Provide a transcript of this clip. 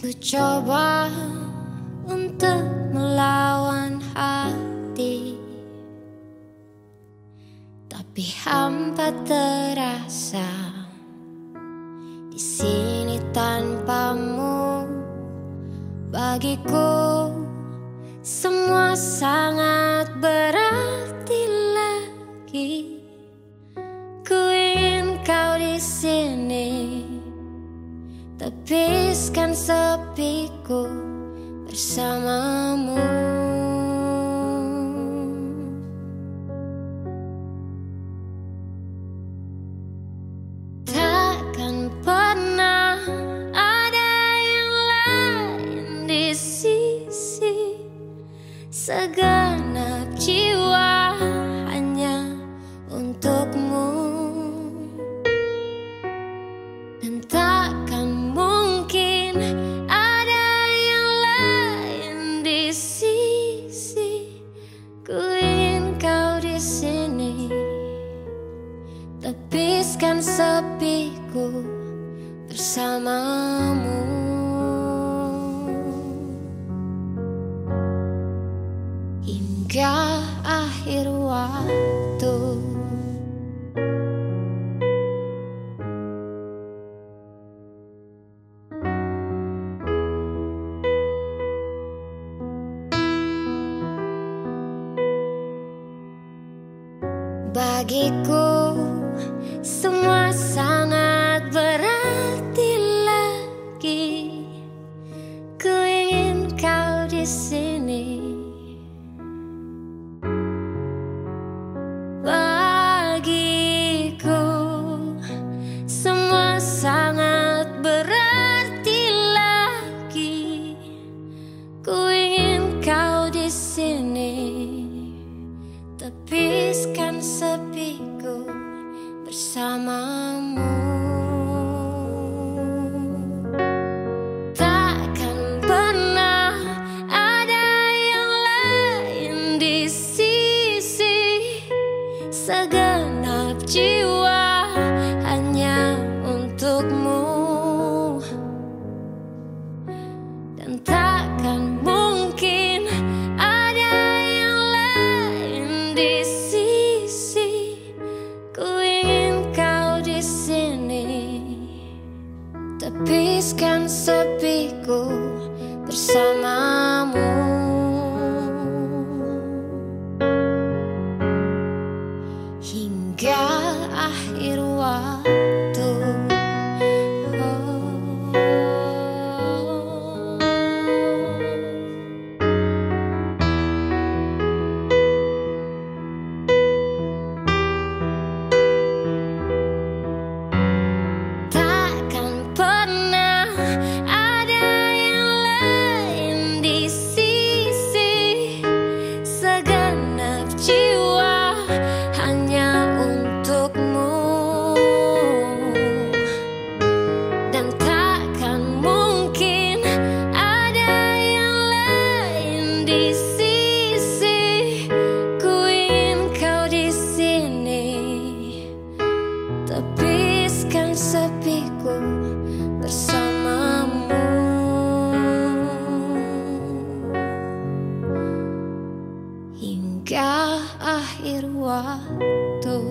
Ku coba untuk melawan hati. Tapi hampa terasa Di sini tanpamu. Bagiku semua sama. sepiku bersamamu. Takkan pernah ada yang lain di sisi Segenap jiwa hanya untukmu. Dan takkan habiskan sepiku bersamamu. Hingga akhir waktu. Bagiku Someone bersamamu bersamamu. Tepiskan sepiku bersamamu. Hingga akhir waktu.